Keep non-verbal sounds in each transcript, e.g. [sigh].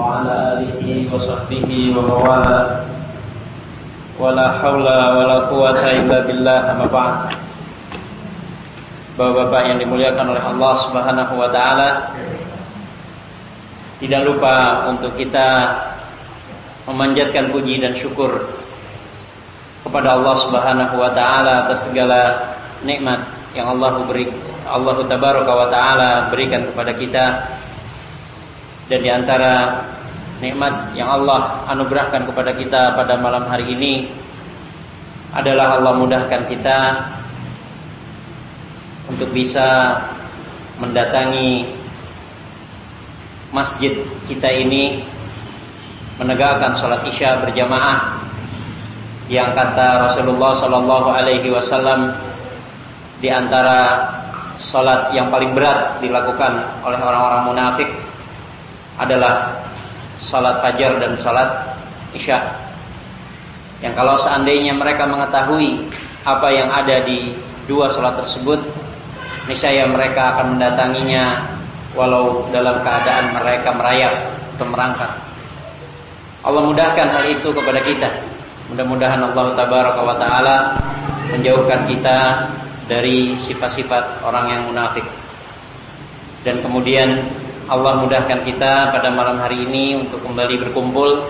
وعلى آله وصحبه ومواله ولا حول ولا قوة إلا بالله أما بعد Bapak-bapak yang dimuliakan oleh Allah Subhanahu wa taala. Tidak lupa untuk kita memanjatkan puji dan syukur kepada Allah Subhanahu wa taala atas segala nikmat yang Allah beri Allah tabaraka wa taala berikan kepada kita dan di antara nikmat yang Allah anugerahkan kepada kita pada malam hari ini adalah Allah mudahkan kita untuk bisa mendatangi masjid kita ini menegakkan sholat isya berjamaah yang kata Rasulullah Sallallahu Alaihi Wasallam di antara sholat yang paling berat dilakukan oleh orang-orang munafik adalah sholat fajar dan sholat isya. Yang kalau seandainya mereka mengetahui apa yang ada di dua sholat tersebut, niscaya mereka akan mendatanginya walau dalam keadaan mereka merayap atau merangkak. Allah mudahkan hal itu kepada kita. Mudah-mudahan Allah tabaraka wa taala menjauhkan kita dari sifat-sifat orang yang munafik. Dan kemudian Allah mudahkan kita pada malam hari ini untuk kembali berkumpul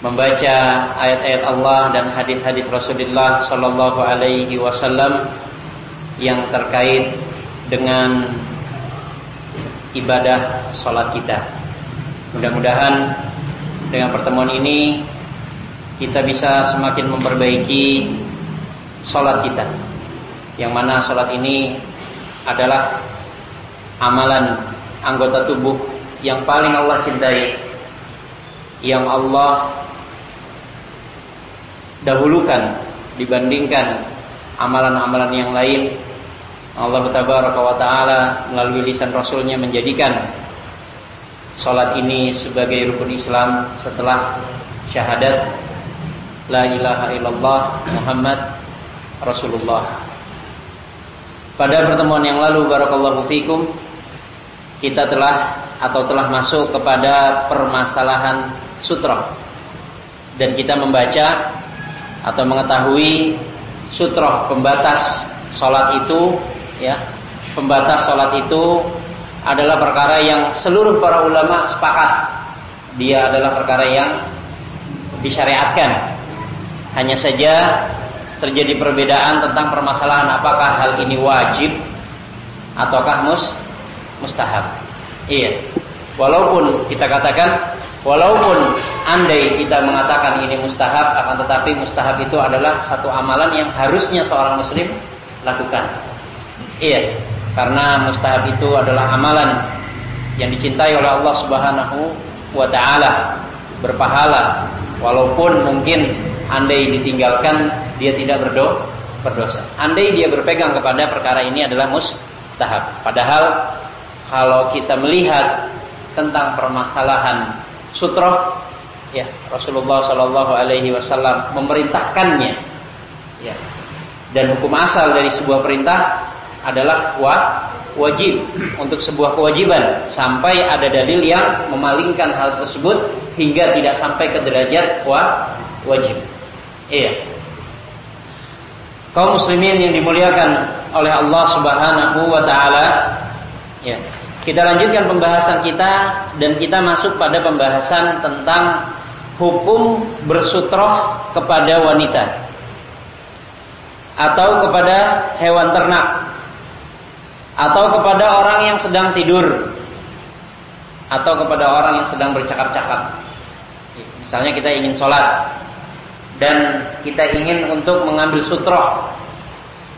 membaca ayat-ayat Allah dan hadis-hadis Rasulullah sallallahu alaihi wasallam yang terkait dengan ibadah sholat kita. Mudah-mudahan dengan pertemuan ini kita bisa semakin memperbaiki sholat kita. Yang mana sholat ini adalah amalan anggota tubuh yang paling Allah cintai, yang Allah dahulukan dibandingkan amalan-amalan yang lain Allah Tabaraka wa taala melalui lisan Rasulnya menjadikan salat ini sebagai rukun Islam setelah syahadat la ilaha illallah Muhammad Rasulullah. Pada pertemuan yang lalu barakallahu fikum kita telah atau telah masuk kepada permasalahan sutra. Dan kita membaca atau mengetahui sutra pembatas salat itu ya. Pembatas sholat itu adalah perkara yang seluruh para ulama sepakat. Dia adalah perkara yang disyariatkan. Hanya saja terjadi perbedaan tentang permasalahan apakah hal ini wajib ataukah mus mustahab. Iya. Walaupun kita katakan walaupun andai kita mengatakan ini mustahab akan tetapi mustahab itu adalah satu amalan yang harusnya seorang muslim lakukan. Iya, karena mustahab itu adalah amalan yang dicintai oleh Allah Subhanahu wa taala, berpahala. Walaupun mungkin andai ditinggalkan dia tidak berdo berdosa. Andai dia berpegang kepada perkara ini adalah mustahab. Padahal kalau kita melihat tentang permasalahan sutroh ya Rasulullah Shallallahu alaihi wasallam memerintahkannya ya dan hukum asal dari sebuah perintah adalah wa, wajib untuk sebuah kewajiban sampai ada dalil yang memalingkan hal tersebut hingga tidak sampai ke derajat wa, wajib. Iya. Kaum muslimin yang dimuliakan oleh Allah Subhanahu wa taala, ya. Kita lanjutkan pembahasan kita dan kita masuk pada pembahasan tentang hukum bersutroh kepada wanita atau kepada hewan ternak atau kepada orang yang sedang tidur atau kepada orang yang sedang bercakap-cakap. Misalnya kita ingin sholat dan kita ingin untuk mengambil sutroh,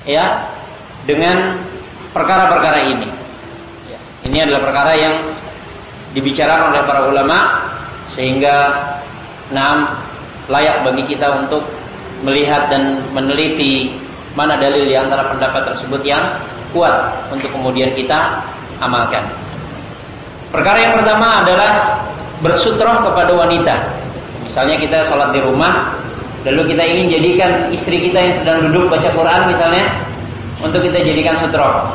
ya, dengan perkara-perkara ini. Ini adalah perkara yang dibicarakan oleh para ulama sehingga enam layak bagi kita untuk melihat dan meneliti mana dalil di antara pendapat tersebut yang kuat untuk kemudian kita amalkan. Perkara yang pertama adalah bersutroh kepada wanita. Misalnya kita sholat di rumah, lalu kita ingin jadikan istri kita yang sedang duduk baca Quran misalnya, untuk kita jadikan sutroh.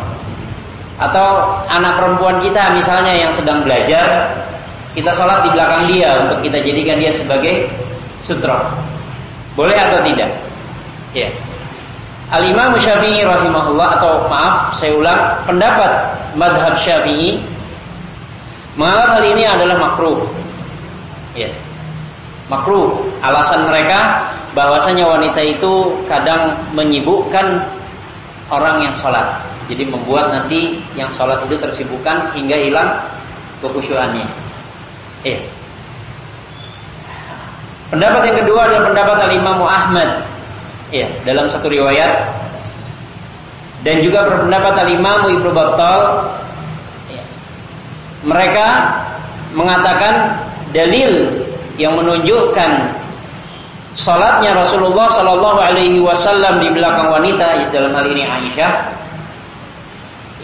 Atau anak perempuan kita misalnya yang sedang belajar, kita sholat di belakang dia untuk kita jadikan dia sebagai sutra. Boleh atau tidak? Ya. Al Imam Syafi'i rahimahullah atau maaf saya ulang pendapat madhab Syafi'i menganggap hal ini adalah makruh. Ya. Makruh. Alasan mereka bahwasanya wanita itu kadang menyibukkan orang yang sholat. Jadi membuat nanti yang sholat itu tersibukkan hingga hilang kekhusyuannya. Eh. Pendapat yang kedua adalah pendapat Al Imam Ahmad Ya, dalam satu riwayat dan juga berpendapat Al-Imam Ibnu Battal ya, mereka mengatakan dalil yang menunjukkan salatnya Rasulullah Shallallahu Alaihi Wasallam di belakang wanita dalam hal ini Aisyah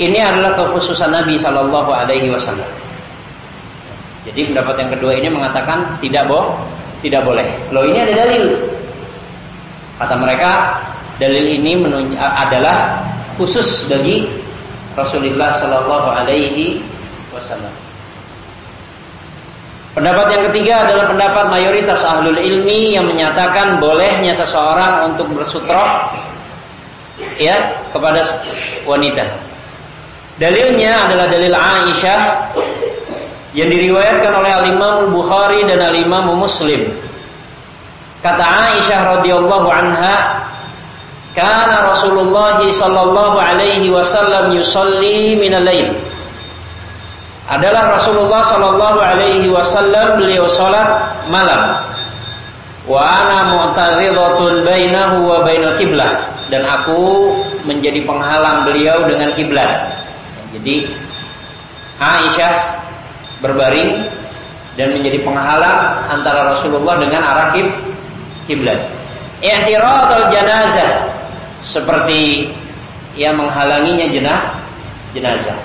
ini adalah kekhususan Nabi Shallallahu Alaihi Wasallam. Jadi pendapat yang kedua ini mengatakan tidak boh, tidak boleh. Loh ini ada dalil Kata mereka, dalil ini adalah khusus bagi Rasulullah Shallallahu Alaihi Wasallam. Pendapat yang ketiga adalah pendapat mayoritas ahlul ilmi yang menyatakan bolehnya seseorang untuk bersutroh ya kepada wanita. Dalilnya adalah dalil Aisyah yang diriwayatkan oleh Al Imam Bukhari dan Al Imam Muslim Kata Aisyah radhiyallahu anha, "Kana Rasulullah sallallahu alaihi wasallam yusalli min al-lail." Adalah Rasulullah sallallahu alaihi wasallam beliau salat malam. Wa ana mu'taridhatun bainahu wa bainal kiblah dan aku menjadi penghalang beliau dengan kiblat. Jadi Aisyah berbaring dan menjadi penghalang antara Rasulullah dengan arah kiblat. I'tiradul janazah seperti yang menghalanginya jenah jenazah.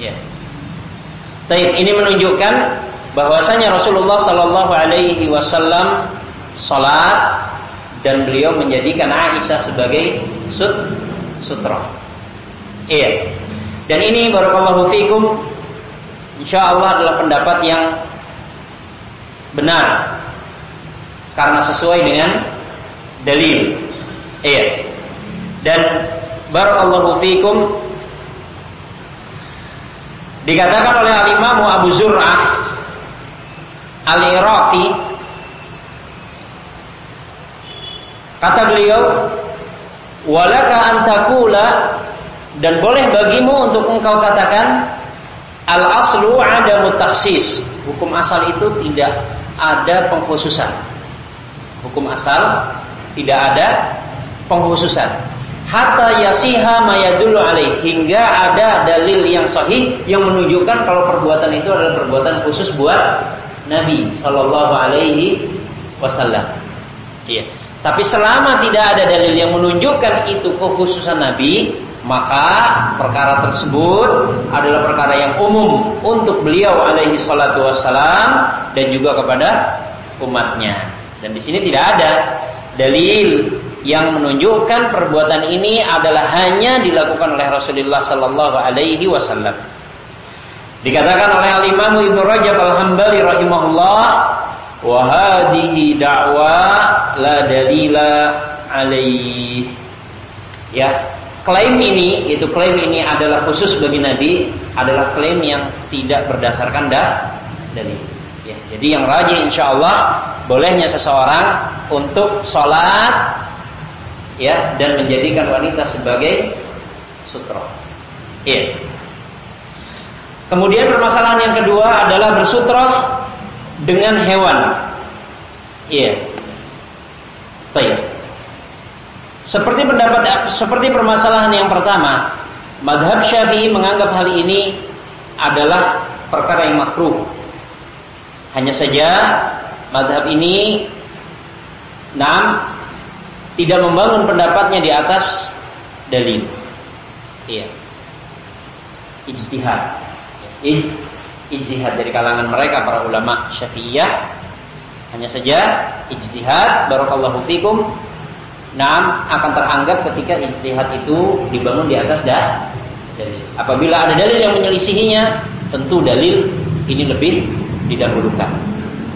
Ya. Taib ini menunjukkan bahwasanya Rasulullah Shallallahu Alaihi Wasallam salat dan beliau menjadikan Aisyah sebagai sut sutra. Iya. Dan ini barakallahu fikum insya Allah adalah pendapat yang benar karena sesuai dengan dalil. Iya. Dan barakallahu fikum dikatakan oleh al-Imam Abu Zur'ah Al-Iraqi kata beliau walaka antakula dan boleh bagimu untuk engkau katakan al aslu ada mutaksis hukum asal itu tidak ada pengkhususan Hukum asal tidak ada pengkhususan. Hatta yasiha mayadulu alaih hingga ada dalil yang sahih yang menunjukkan kalau perbuatan itu adalah perbuatan khusus buat Nabi Shallallahu Alaihi Wasallam. Iya. Tapi selama tidak ada dalil yang menunjukkan itu kekhususan Nabi, maka perkara tersebut adalah perkara yang umum untuk beliau alaihi salatu wassalam dan juga kepada umatnya. Dan di sini tidak ada dalil yang menunjukkan perbuatan ini adalah hanya dilakukan oleh Rasulullah sallallahu alaihi wasallam. Dikatakan oleh Al Imam Ibnu Rajab Al Hambali rahimahullah, wa hadhihi da'wa la dalila alaih. Ya, klaim ini itu klaim ini adalah khusus bagi Nabi adalah klaim yang tidak berdasarkan da, dalil. Ya, jadi yang rajin insya Allah bolehnya seseorang untuk sholat ya dan menjadikan wanita sebagai sutro. Iya. Kemudian permasalahan yang kedua adalah bersutro dengan hewan. Iya. Baik. Seperti pendapat seperti permasalahan yang pertama, madhab Syafi'i menganggap hal ini adalah perkara yang makruh hanya saja madhab ini enam tidak membangun pendapatnya di atas dalil. Iya. Ijtihad. Ij, ijtihad dari kalangan mereka para ulama Syafi'iyah hanya saja ijtihad barakallahu fikum Naam akan teranggap ketika ijtihad itu dibangun di atas dalil. Apabila ada dalil yang menyelisihinya, tentu dalil ini lebih didahulukan.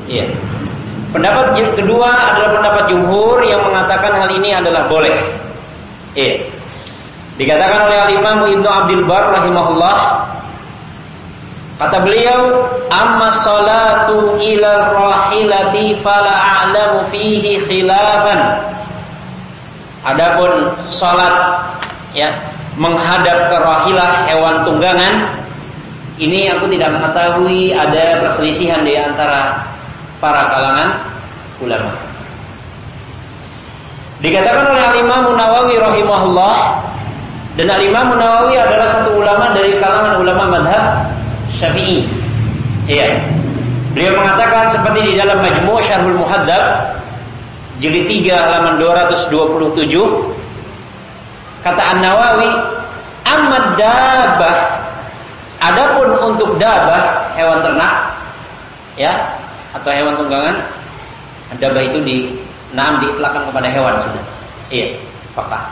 Iya. Pendapat kedua adalah pendapat jumhur yang mengatakan hal ini adalah boleh. Iya. Dikatakan oleh Al-Imam Ibnu Abdul Bar rahimahullah kata beliau amma salatu ila rahilati fala a'lamu fihi khilafan Adapun salat ya menghadap ke rahilah hewan tunggangan ini aku tidak mengetahui ada perselisihan di antara para kalangan ulama. Dikatakan oleh Al-Imam rahimahullah dan Al-Imam adalah satu ulama dari kalangan ulama madhab Syafi'i. Iya. Beliau mengatakan seperti di dalam Majmu' Syarhul Muhadzab jilid 3 halaman 227 kata An-Nawawi amad dabah adapun untuk dabah hewan ternak ya atau hewan tunggangan dabah itu di nam diitlakkan kepada hewan sudah. Iya apakah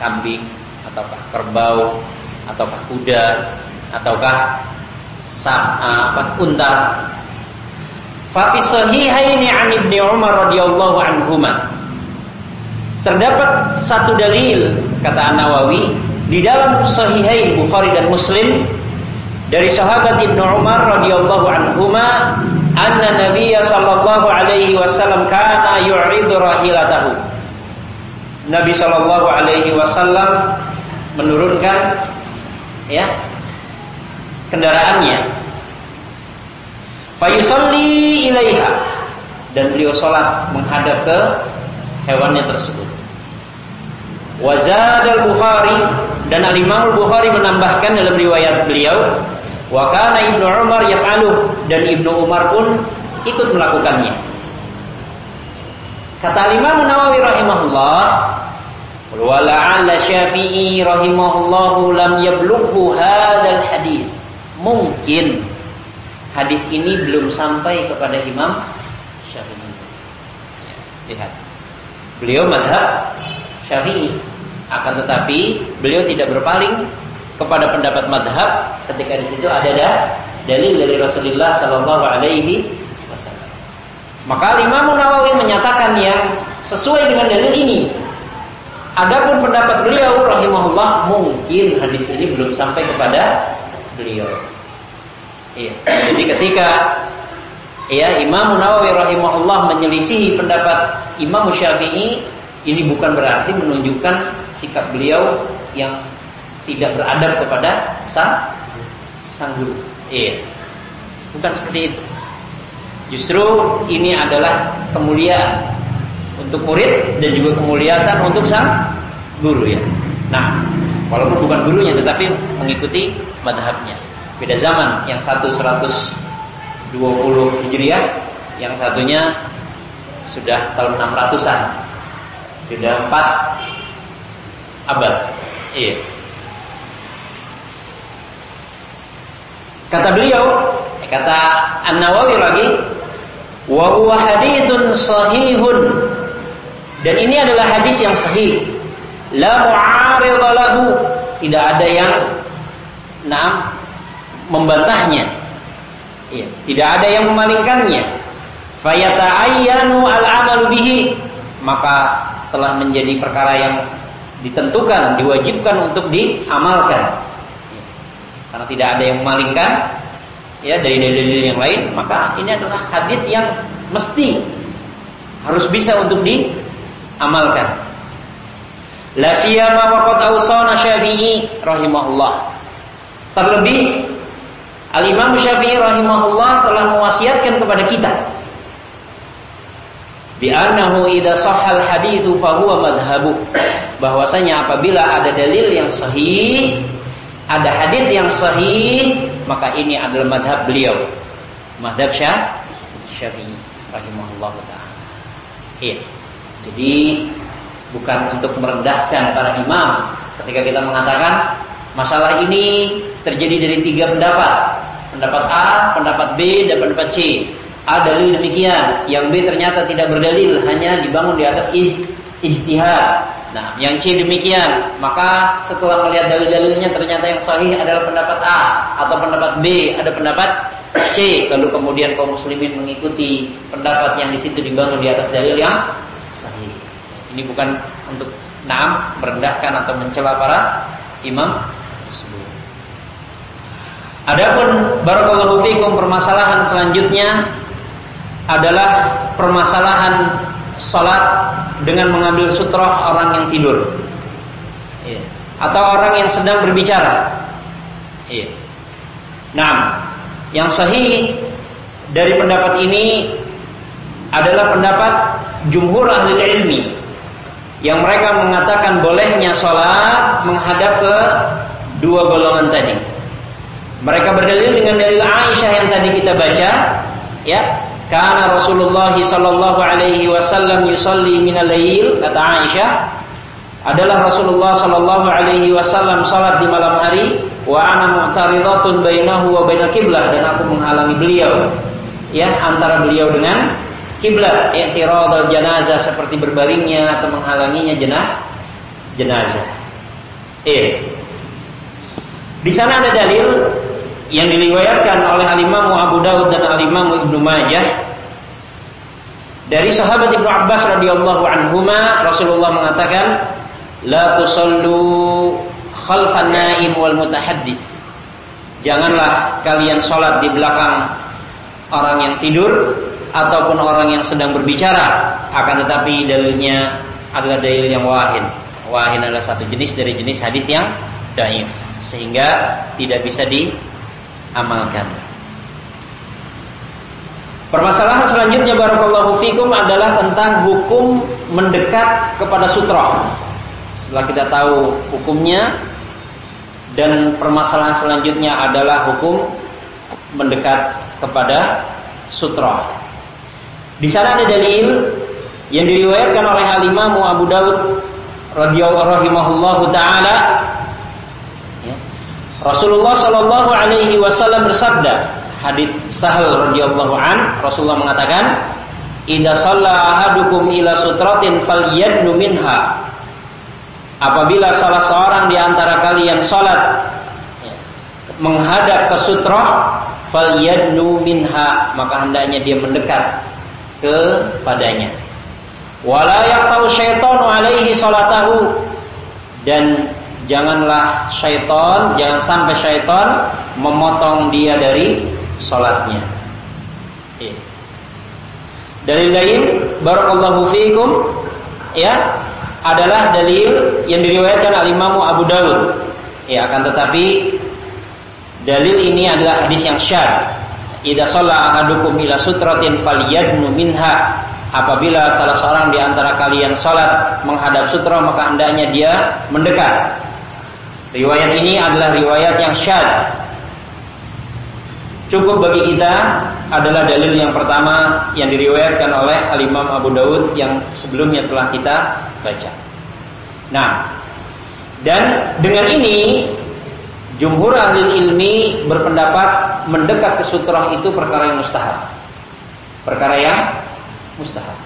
kambing ataukah kerbau ataukah kuda ataukah sam, apa unta Fa fi sahihaini an Ibnu Umar radhiyallahu anhuma. Terdapat satu dalil kata An-Nawawi di dalam sahihain Bukhari dan Muslim dari sahabat Ibnu Umar radhiyallahu anhuma anna Nabiy sallallahu alaihi wasallam kana yu'ridu rahilatahu. Nabi sallallahu alaihi wasallam menurunkan ya kendaraannya Fayusalli ilaiha dan beliau sholat menghadap ke hewannya tersebut. Wazad al Bukhari dan Al Imam al Bukhari menambahkan dalam riwayat beliau, wa kana Ibnu Umar yaf'aluh dan Ibnu Umar pun ikut melakukannya. Kata Al Imam Nawawi rahimahullah, wa la'alla Syafi'i rahimahullahu lam yablughu hadzal hadis. Mungkin hadis ini belum sampai kepada Imam Syafi'i. Ya, lihat. Beliau madhab Syafi'i. Akan tetapi beliau tidak berpaling kepada pendapat madhab ketika di situ ada dalil dari Rasulullah Sallallahu Alaihi Wasallam. Maka Imam Nawawi menyatakan yang sesuai dengan dalil ini. Adapun pendapat beliau rahimahullah mungkin hadis ini belum sampai kepada beliau. Iya. Jadi ketika ya Imam Nawawi rahimahullah menyelisihi pendapat Imam Syafi'i ini bukan berarti menunjukkan sikap beliau yang tidak beradab kepada sang sang guru. Iya. Bukan seperti itu. Justru ini adalah kemuliaan untuk murid dan juga kemuliaan untuk sang guru ya. Nah, walaupun bukan gurunya tetapi mengikuti madhabnya. Beda zaman, yang satu 120 Hijriah, yang satunya sudah tahun 600-an. Beda 4 abad. Iya. Kata beliau, kata An-Nawawi lagi, wa huwa haditsun sahihun. Dan ini adalah hadis yang sahih. La mu'arid lahu. Tidak ada yang nah membantahnya. Ya, tidak ada yang memalingkannya. Fayata'ayyanu al-amalu bihi, maka telah menjadi perkara yang ditentukan, diwajibkan untuk diamalkan. Ya, karena tidak ada yang memalingkan ya dari dalil-dalil yang lain, maka ini adalah hadis yang mesti harus bisa untuk diamalkan. La siyama waqad awsana Syafi'i rahimahullah. Terlebih Al-Imam Syafi'i rahimahullah telah mewasiatkan kepada kita bi annahu idza sahhal haditsu fa huwa madhhabu bahwasanya apabila ada dalil yang sahih ada hadis yang sahih maka ini adalah madhab beliau. Madhab Syafi'i rahimahullah taala. Iya. Jadi bukan untuk merendahkan para imam ketika kita mengatakan Masalah ini terjadi dari tiga pendapat. Pendapat A, pendapat B, dan pendapat C. A dalil demikian, yang B ternyata tidak berdalil, hanya dibangun di atas ijtihad. Nah, yang C demikian, maka setelah melihat dalil-dalilnya ternyata yang sahih adalah pendapat A atau pendapat B, ada pendapat C lalu kemudian kaum muslimin mengikuti pendapat yang di situ dibangun di atas dalil yang sahih. Ini bukan untuk naam merendahkan atau mencela para imam tersebut. Adapun barakallahu fikum permasalahan selanjutnya adalah permasalahan salat dengan mengambil sutroh orang yang tidur. Iya. Atau orang yang sedang berbicara. Iya. Nah, yang sahih dari pendapat ini adalah pendapat jumhur ahli ilmi yang mereka mengatakan bolehnya sholat menghadap ke dua golongan tadi. Mereka berdalil dengan dalil Aisyah yang tadi kita baca, ya. Karena Rasulullah sallallahu alaihi wasallam yusalli min al-lail kata Aisyah adalah Rasulullah sallallahu alaihi wasallam salat di malam hari wa ana mu'taridatun bainahu wa bainal kiblah dan aku menghalangi beliau ya antara beliau dengan kiblat i'tirad janazah seperti berbaringnya atau menghalanginya jenah jenazah. Eh. Di sana ada dalil yang diriwayatkan oleh Al-Imam Abu Daud dan Al-Imam Ibnu Majah dari sahabat Ibnu Abbas radhiyallahu anhuma Rasulullah mengatakan la tusallu khalfan naim wal mutahaddits janganlah kalian sholat di belakang orang yang tidur ataupun orang yang sedang berbicara akan tetapi dalilnya adalah dalil yang wahin wahin adalah satu jenis dari jenis hadis yang daif sehingga tidak bisa di amalkan. Permasalahan selanjutnya barakallahu fikum adalah tentang hukum mendekat kepada sutra. Setelah kita tahu hukumnya dan permasalahan selanjutnya adalah hukum mendekat kepada sutra. Di sana ada dalil yang diriwayatkan oleh Al Imam Abu Daud radhiyallahu taala. Rasulullah Shallallahu Alaihi Wasallam bersabda, hadits Sahal radhiyallahu an, Rasulullah mengatakan, "Idza shalla ahadukum ila sutratin falyadnu minha." Apabila salah seorang di antara kalian salat menghadap ke sutra, falyadnu minha, maka hendaknya dia mendekat kepadanya. Wala yaqtau syaitanu alaihi salatahu dan janganlah syaitan, jangan sampai syaitan memotong dia dari sholatnya. Ya. Dalil lain, barakallahu fiikum, ya, adalah dalil yang diriwayatkan al Imam Abu Dawud. Ya, akan tetapi dalil ini adalah hadis yang syad. Idza shalla ahadukum ila sutratin falyadnu minha Apabila salah seorang di antara kalian sholat menghadap sutra maka hendaknya dia mendekat Riwayat ini adalah riwayat yang syad. Cukup bagi kita adalah dalil yang pertama yang diriwayatkan oleh Al-Imam Abu Dawud yang sebelumnya telah kita baca. Nah, dan dengan ini jumhur ahli ilmi berpendapat mendekat ke sutrah itu perkara yang mustahab. Perkara yang mustahab.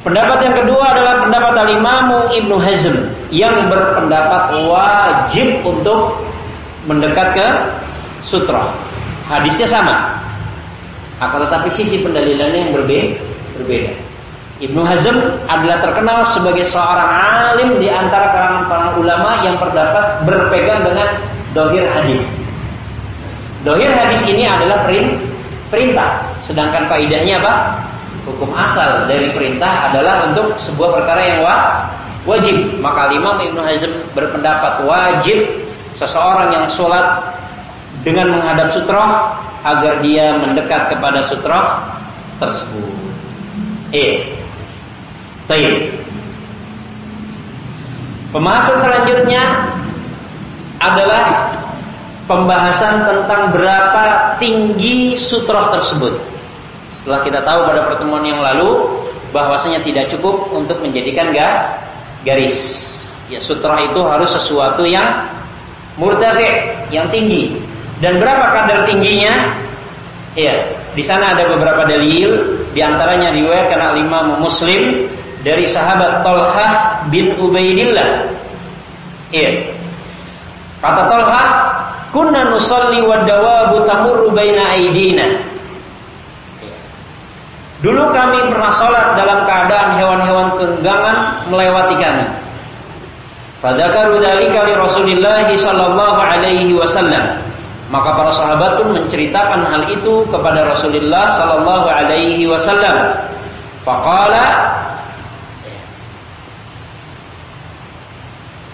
Pendapat yang kedua adalah pendapat Al-Imamu Ibnu Hazm yang berpendapat wajib untuk mendekat ke sutra. Hadisnya sama. Akan tetapi sisi pendalilannya yang berbeda. Ibnu Hazm adalah terkenal sebagai seorang alim di antara kalangan para ulama yang terdapat berpegang dengan dohir hadis. Dohir hadis ini adalah perintah, sedangkan faidahnya apa? hukum asal dari perintah adalah untuk sebuah perkara yang wajib. Maka Imam Ibnu Hazm berpendapat wajib seseorang yang sholat dengan menghadap sutroh agar dia mendekat kepada sutroh tersebut. E. Taib. Pembahasan selanjutnya adalah pembahasan tentang berapa tinggi sutroh tersebut. Setelah kita tahu pada pertemuan yang lalu bahwasanya tidak cukup untuk menjadikan ga, garis. Ya sutra itu harus sesuatu yang murtafi, yang tinggi. Dan berapa kadar tingginya? Ya, di sana ada beberapa dalil, di antaranya riwayat karena Imam Muslim dari sahabat Tolhah bin Ubaidillah. Iya. Kata Tolhah, kunna nusalli wad dawabu tamurru baina aidina. Dulu kami pernah sholat dalam keadaan hewan-hewan tunggangan melewati kami. Fadzakaru dzalika li Rasulillah sallallahu alaihi wasallam. Maka para sahabat pun menceritakan hal itu kepada Rasulullah sallallahu alaihi wasallam. Faqala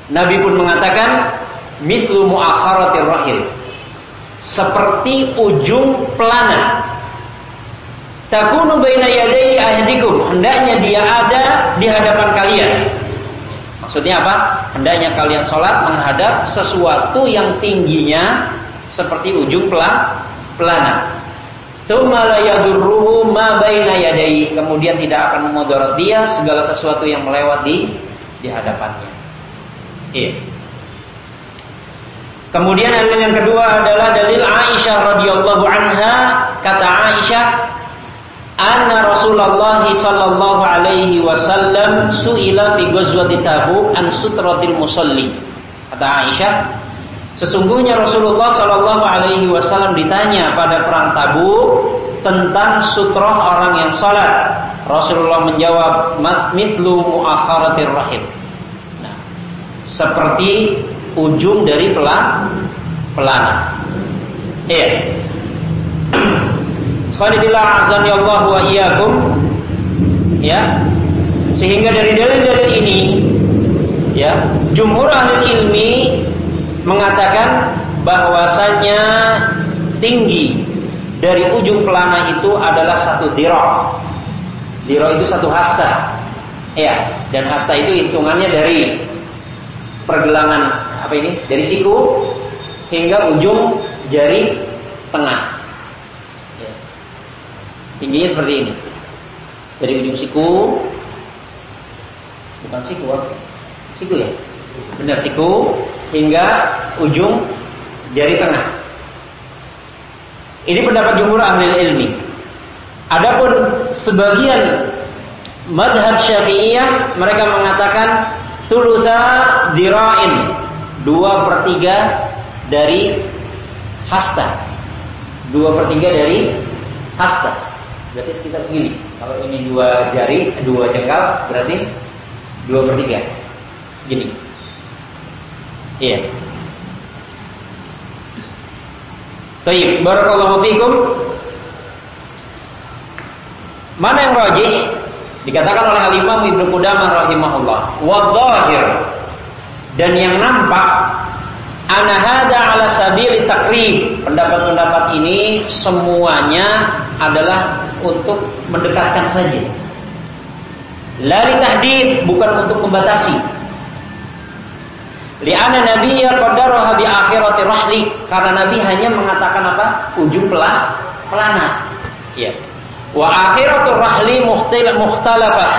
Nabi pun mengatakan mislu muakharatir rahil. Seperti ujung pelana. Takunu baina yadai ahdikum. Hendaknya dia ada di hadapan kalian. Maksudnya apa? Hendaknya kalian sholat menghadap sesuatu yang tingginya seperti ujung pelan pelana. Kemudian tidak akan memudarat dia segala sesuatu yang melewat di di hadapannya. Iya. Kemudian dalil yang kedua adalah dalil Aisyah radhiyallahu anha kata Aisyah anna Rasulullah sallallahu alaihi wasallam suila fi ghazwati Tabuk an sutratil musalli. Kata Aisyah, sesungguhnya Rasulullah sallallahu alaihi wasallam ditanya pada perang Tabuk tentang sutroh orang yang salat. Rasulullah menjawab, "Mithlu muakharatir rahim." Seperti ujung dari pelan pelana. Iya. Qadillah azani Allah wa iyyakum. Ya. Sehingga dari dalil-dalil ini ya, jumhur ahli ilmi mengatakan bahwasanya tinggi dari ujung pelana itu adalah satu diro. Diro itu satu hasta. Ya, dan hasta itu hitungannya dari pergelangan apa ini? Dari siku hingga ujung jari tengah. Tingginya seperti ini. Dari ujung siku bukan siku apa? Siku ya? Benar siku hingga ujung jari tengah. Ini pendapat jumhur ahli ilmi. Adapun sebagian madhab syafi'iyah mereka mengatakan thulutha dira'in dua per tiga dari hasta dua per tiga dari hasta Berarti sekitar segini. Kalau ini dua jari, dua jengkal, berarti dua per tiga. Segini. Iya. Taib, barakallahu fikum. Mana yang rajih? Dikatakan oleh Al-Imam Ibnu Qudamah rahimahullah. Wadhahir. Dan yang nampak Anahada ala sabili takrib. Pendapat-pendapat ini semuanya adalah untuk mendekatkan saja. Lari tahdid bukan untuk membatasi. Li'ana nabiyya qaddaraha bi akhirati rahli karena nabi hanya mengatakan apa? ujung pelan pelana. Ya. Wa akhiratu rahli mukhtalafah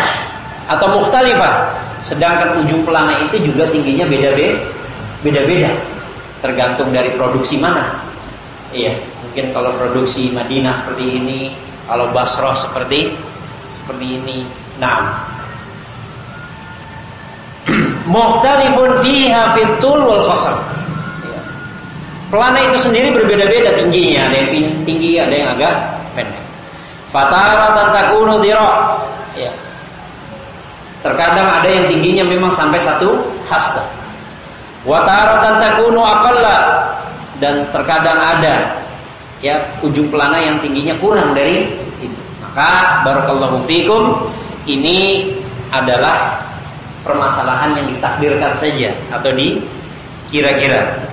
atau mukhtalifah. Sedangkan ujung pelana itu juga tingginya beda-beda. Beda-beda. Tergantung dari produksi mana. Iya, mungkin kalau produksi Madinah seperti ini kalau Basrah seperti seperti ini. Nah. [clears throat] Mukhtalifun fiha fitul wal qasam. Ya. Pelana itu sendiri berbeda-beda tingginya, ada yang tinggi, ada yang agak pendek. Fataratan takunu dira. Ya. Terkadang ada yang tingginya memang sampai satu hasta. Wataratan takunu aqalla dan terkadang ada ya ujung pelana yang tingginya kurang dari itu. Maka barakallahu fikum ini adalah permasalahan yang ditakdirkan saja atau di kira-kira.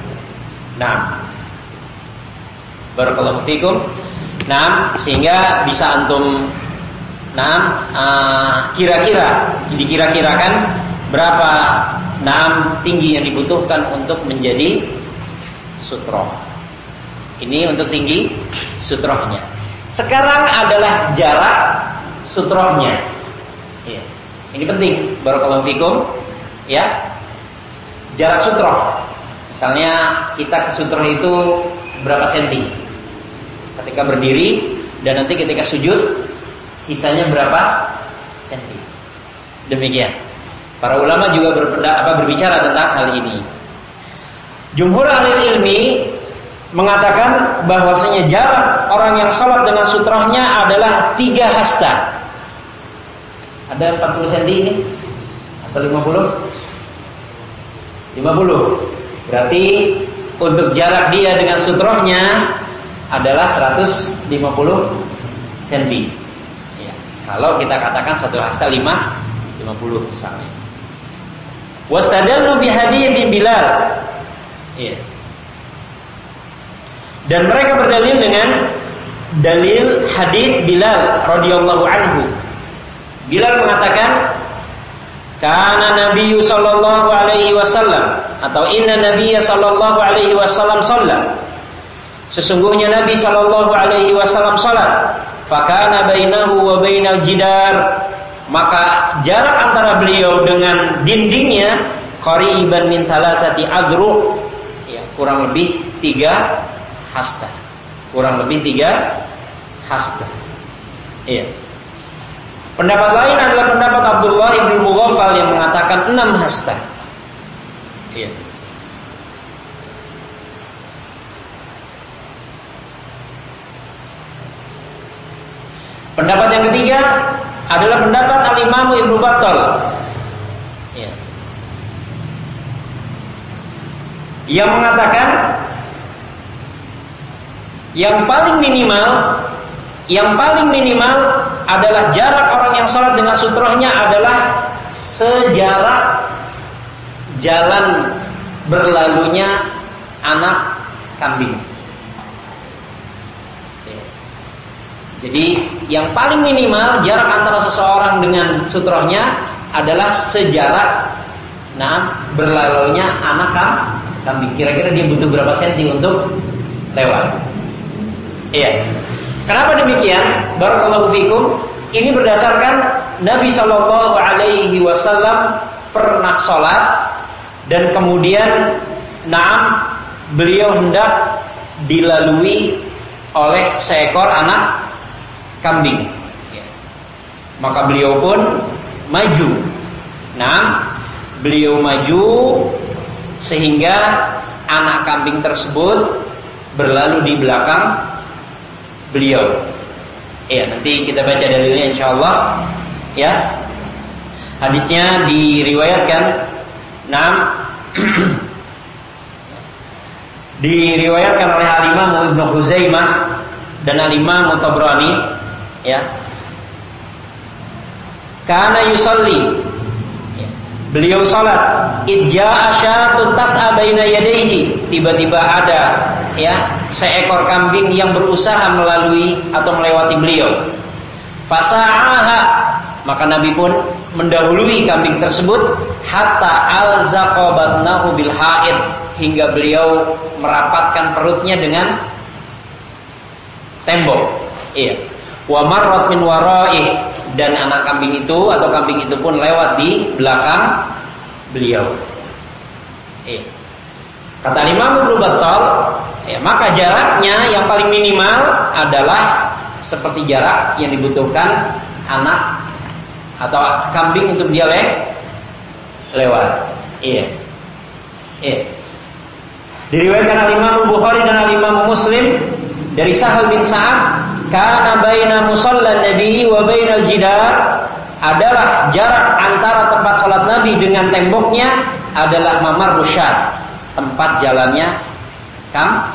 Nah, barakallahu fikum. Nah, sehingga bisa antum nah kira-kira dikira-kirakan berapa enam tinggi yang dibutuhkan untuk menjadi sutroh. Ini untuk tinggi sutrohnya. Sekarang adalah jarak sutrohnya. Ya. Ini penting. Barakallahu fikum. Ya. Jarak sutroh. Misalnya kita ke sutroh itu berapa senti? Ketika berdiri dan nanti ketika sujud sisanya berapa senti? Demikian. Para ulama juga berpendapat apa berbicara tentang hal ini. Jumhur ahli ilmi mengatakan bahwasanya jarak orang yang sholat dengan sutrahnya adalah tiga hasta. Ada 40 cm ini? Atau 50? 50. Berarti untuk jarak dia dengan sutrohnya adalah 150 cm. Ya. Kalau kita katakan satu hasta 5 50 misalnya. Wastadallu bihadithi Bilal. Ya. Dan mereka berdalil dengan dalil hadis Bilal radhiyallahu anhu. Bilal mengatakan karena Nabi sallallahu alaihi wasallam atau inna Nabi sallallahu alaihi wasallam salat. Sesungguhnya Nabi sallallahu alaihi wasallam salat. Fakana bainahu wa bainal jidar maka jarak antara beliau dengan dindingnya qariban min thalathati adru ya kurang lebih tiga hasta. Kurang lebih tiga hasta. Iya. Pendapat lain adalah pendapat Abdullah ibnu Mughaffal yang mengatakan enam hasta. Iya. Pendapat yang ketiga adalah pendapat Al-Imam Ibnu Battal. Ya. Yang mengatakan yang paling minimal yang paling minimal adalah jarak orang yang sholat dengan sutrohnya adalah sejarak jalan berlalunya anak kambing. Jadi yang paling minimal jarak antara seseorang dengan sutrohnya adalah sejarak nah berlalunya anak kambing. Kira-kira dia butuh berapa senti untuk lewat? Iya. Kenapa demikian? Barakallahu fikum. Ini berdasarkan Nabi Shallallahu Alaihi Wasallam pernah sholat dan kemudian Naam beliau hendak dilalui oleh seekor anak kambing. Maka beliau pun maju. Nah, beliau maju sehingga anak kambing tersebut berlalu di belakang beliau. Ya, nanti kita baca dalilnya insya Allah. Ya, hadisnya diriwayatkan. Nam [clears throat] diriwayatkan oleh Al Imam Ibnu Huzaimah dan Al Imam Tabrani. Ya, karena yusalli Beliau salat, idja asyatu tas'a baina. Tiba-tiba ada ya seekor kambing yang berusaha melalui atau melewati beliau. Fasa'aha maka Nabi pun mendahului kambing tersebut hatta alzaqabatnahu bil haid hingga beliau merapatkan perutnya dengan tembok. Iya. Wa marrat min wara'i dan anak kambing itu atau kambing itu pun lewat di belakang beliau. Eh. Kata Imam Ibnu Battal, ya, maka jaraknya yang paling minimal adalah seperti jarak yang dibutuhkan anak atau kambing untuk dia le lewat. Iya. Iya. Diriwayatkan Al Imam Bukhari dan Al Imam Muslim dari Sahal bin Sa'ad karena baina musalla nabi wa bainal jidar adalah jarak antara tempat sholat Nabi dengan temboknya adalah mamar rusyad tempat jalannya kam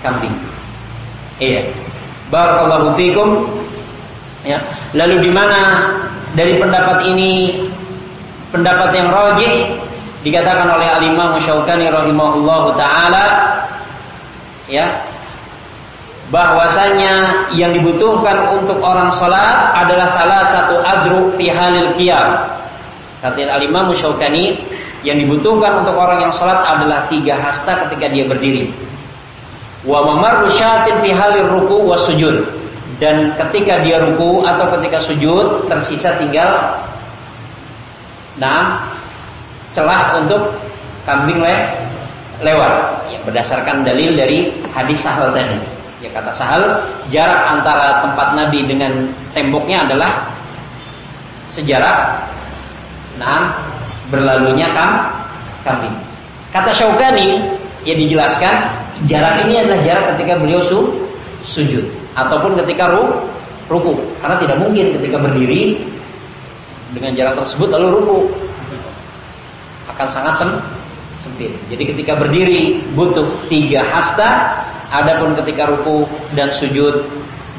kambing. Iya. Barakallahu fikum. Ya. Lalu di mana dari pendapat ini pendapat yang rajih dikatakan oleh Al-Imam Syaukani rahimahullahu taala ya bahwasanya yang dibutuhkan untuk orang sholat adalah salah satu adru fi halil qiyam. Kata Al-Imam Syaukani, yang dibutuhkan untuk orang yang sholat adalah tiga hasta ketika dia berdiri. Wa mamarru syatin fi halir ruku wa sujud. Dan ketika dia ruku atau ketika sujud tersisa tinggal nah celah untuk kambing le lewat ya, berdasarkan dalil dari hadis sahal tadi. Ya kata Sahal, jarak antara tempat Nabi dengan temboknya adalah sejarak nah berlalunya kam kambing. Kata Syaukani ya dijelaskan jarak ini adalah jarak ketika beliau su, sujud ataupun ketika ru, ruku. Karena tidak mungkin ketika berdiri dengan jarak tersebut lalu ruku akan sangat sem, sempit. Jadi ketika berdiri butuh tiga hasta, adapun ketika ruku dan sujud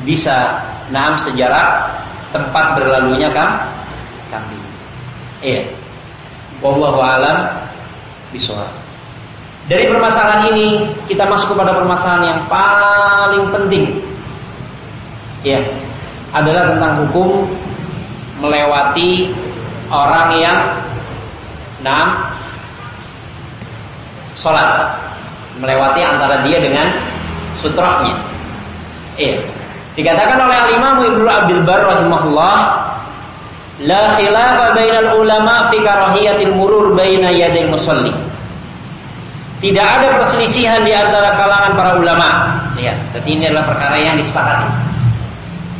bisa enam sejarak tempat berlalunya kam kambing. Iya. Wallahu alam bisawab. Dari permasalahan ini kita masuk kepada permasalahan yang paling penting. Ya, adalah tentang hukum melewati orang yang enam sholat melewati antara dia dengan sutrahnya. Iya. Dikatakan oleh Al-Imam Ibnu Abdul Bar rahimahullah, la khilafa bainal ulama fi karahiyatil murur baina yadil musalli. Tidak ada perselisihan di antara kalangan para ulama. Lihat, berarti ini adalah perkara yang disepakati.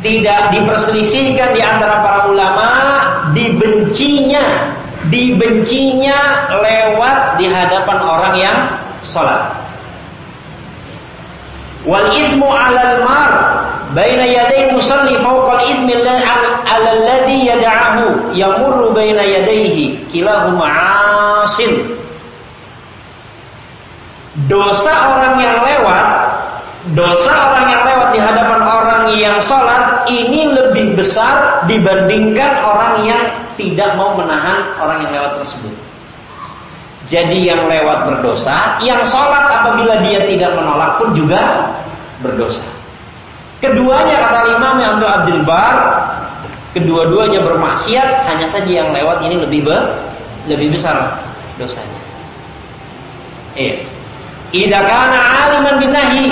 Tidak diperselisihkan di antara para ulama dibencinya dibencinya lewat di hadapan orang yang sholat. Wal idmu 'alal mar baina yaday musalli fawqa al-idmi alladhi yad'ahu yamurru baina yadayhi kilahuma 'asin. Dosa orang yang lewat, dosa orang yang lewat di hadapan orang yang sholat ini lebih besar dibandingkan orang yang tidak mau menahan orang yang lewat tersebut. Jadi yang lewat berdosa, yang sholat apabila dia tidak menolak pun juga berdosa. Keduanya kata Imam Abdul Abdul Bar, kedua-duanya bermaksiat, hanya saja yang lewat ini lebih be, lebih besar dosanya. Eh, Idza kana aliman binahi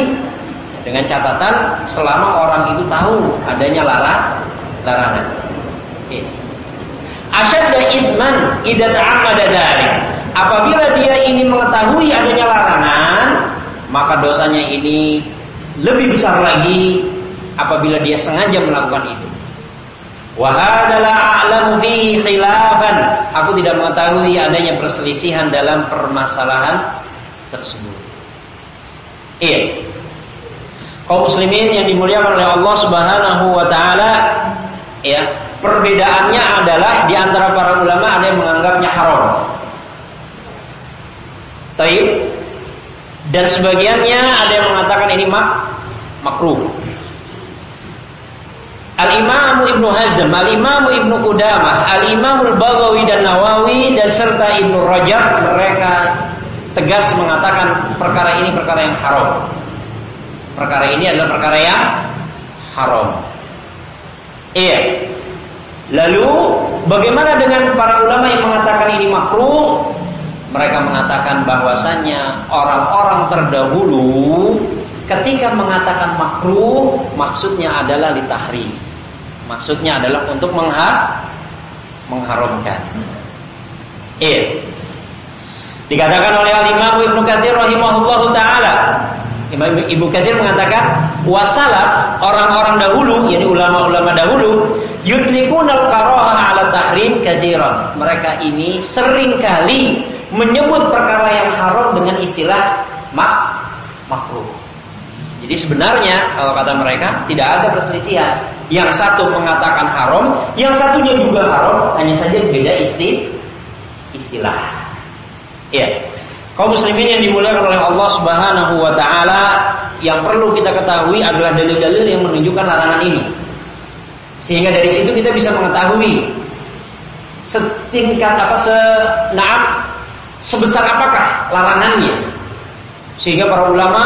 dengan catatan selama orang itu tahu adanya larang larangan. Eh. Asyadda idman ta'ammada dzalik. Apabila dia ini mengetahui adanya larangan, maka dosanya ini lebih besar lagi apabila dia sengaja melakukan itu. Wa adalah a'lamu fihi khilafan. Aku tidak mengetahui adanya perselisihan dalam permasalahan tersebut. Iya. Kaum muslimin yang dimuliakan oleh Allah Subhanahu wa taala, ya, Perbedaannya adalah di antara para ulama ada yang menganggapnya haram. Taib. Dan sebagiannya ada yang mengatakan ini mak makruh. Al-Imam Ibnu Hazm, Al-Imam Ibnu Qudamah, Al-Imam Al-Baghawi dan Nawawi dan serta Ibnu Rajab mereka tegas mengatakan perkara ini perkara yang haram. Perkara ini adalah perkara yang haram. Iya. Lalu bagaimana dengan para ulama yang mengatakan ini makruh? Mereka mengatakan bahwasannya orang-orang terdahulu ketika mengatakan makruh maksudnya adalah litahri. Maksudnya adalah untuk mengha mengharamkan. Eh. Dikatakan oleh Al-Imam Ibnu Katsir rahimahullahu taala Imam Ibu Katsir mengatakan wasalaf orang-orang dahulu yakni ulama-ulama dahulu yutlikunal karaha ala tahrim katsiran. Mereka ini sering kali menyebut perkara yang haram dengan istilah mak makruh. Jadi sebenarnya kalau kata mereka tidak ada perselisihan. Yang satu mengatakan haram, yang satunya juga haram, hanya saja beda isti istilah. Ya. Kaum muslimin yang dimuliakan oleh Allah Subhanahu wa taala, yang perlu kita ketahui adalah dalil-dalil yang menunjukkan larangan ini. Sehingga dari situ kita bisa mengetahui setingkat apa se naam sebesar apakah larangannya. Sehingga para ulama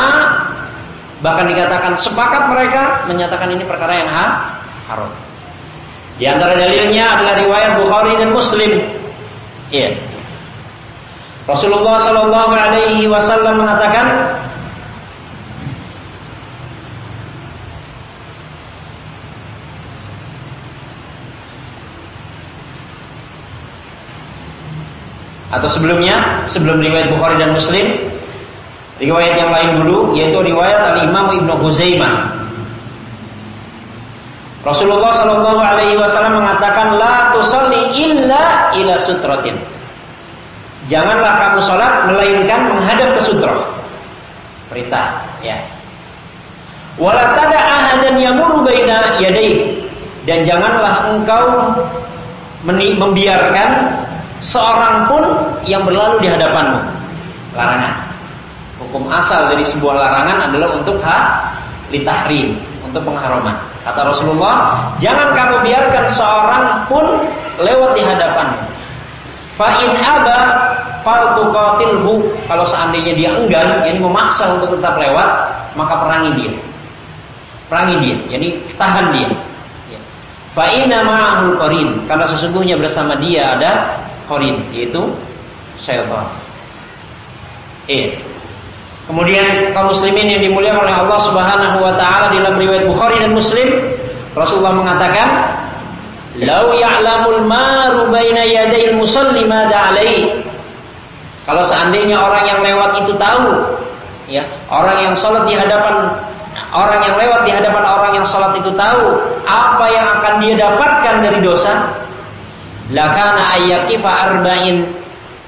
bahkan dikatakan sepakat mereka menyatakan ini perkara yang ha haram. Di antara dalilnya adalah riwayat Bukhari dan Muslim. Iya. Rasulullah Shallallahu Alaihi Wasallam mengatakan, atau sebelumnya sebelum riwayat Bukhari dan Muslim riwayat yang lain dulu yaitu riwayat Al Imam Ibnu Huzaimah Rasulullah Shallallahu Alaihi Wasallam mengatakan la tusalli illa ila sutratin Janganlah kamu sholat melainkan menghadap ke sutra. Perintah, ya. Wala tada ahadan yamuru baina yadayk. Dan janganlah engkau membiarkan seorang pun yang berlalu di hadapanmu. Larangan. Hukum asal dari sebuah larangan adalah untuk hak litahrim, untuk pengharaman. Kata Rasulullah, jangan kamu biarkan seorang pun lewat di hadapanmu. Fa in aba faltuqatilhu. Kalau seandainya dia enggan, yakni memaksa untuk tetap lewat, maka perangi dia. Perangi dia, yakni tahan dia. Ya. Fa inna ma'ahul qarin. Karena sesungguhnya bersama dia ada qarin, yaitu syaitan. Eh. Kemudian kaum muslimin yang dimuliakan oleh Allah Subhanahu wa taala dalam riwayat Bukhari dan Muslim, Rasulullah mengatakan, "Lau ya'lamul maru baina yadayil musalli madza alaihi." Kalau seandainya orang yang lewat itu tahu, ya, orang yang sholat di hadapan orang yang lewat di hadapan orang yang sholat itu tahu apa yang akan dia dapatkan dari dosa, lakana ayyakifa arba'in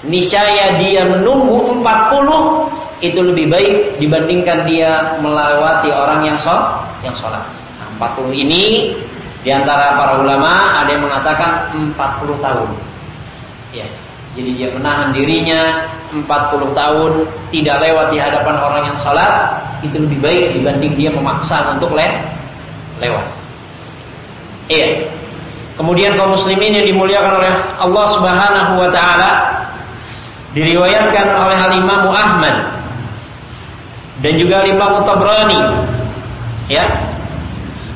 niscaya dia menunggu 40 itu lebih baik dibandingkan dia melewati orang yang sholat yang sholat. Nah, 40 ini di antara para ulama ada yang mengatakan 40 tahun. Ya. Jadi dia menahan dirinya 40 tahun tidak lewat di hadapan orang yang sholat itu lebih baik dibanding dia memaksa untuk le lewat. Iya. Kemudian kaum muslimin yang dimuliakan oleh Allah Subhanahu wa taala diriwayatkan oleh Imam Ahmad dan juga Imam Tabrani ya.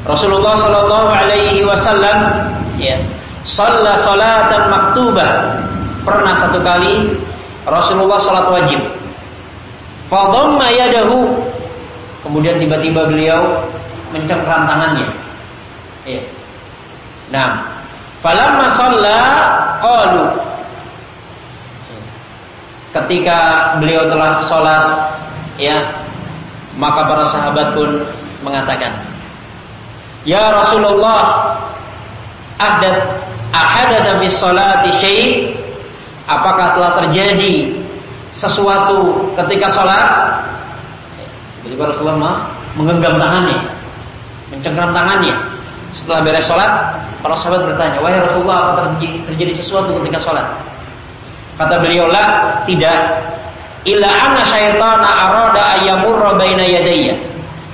Rasulullah Shallallahu Alaihi Wasallam ya salat salatan maktubah. Pernah satu kali Rasulullah salat wajib. Fadhamma yadahu. Kemudian tiba-tiba beliau mencengkram tangannya ya nah falamma shalla qalu ketika beliau telah sholat ya maka para sahabat pun mengatakan, "Ya Rasulullah, ahdath ahadatha bis salati syai' Apakah telah terjadi sesuatu ketika sholat? Jadi Rasulullah menggenggam tangannya, mencengkram tangannya. Setelah beres sholat, para sahabat bertanya, wahai Rasulullah, apa terjadi, sesuatu ketika sholat? Kata beliau, lah, tidak. Illa anna syaitana arada ayyamurra baina.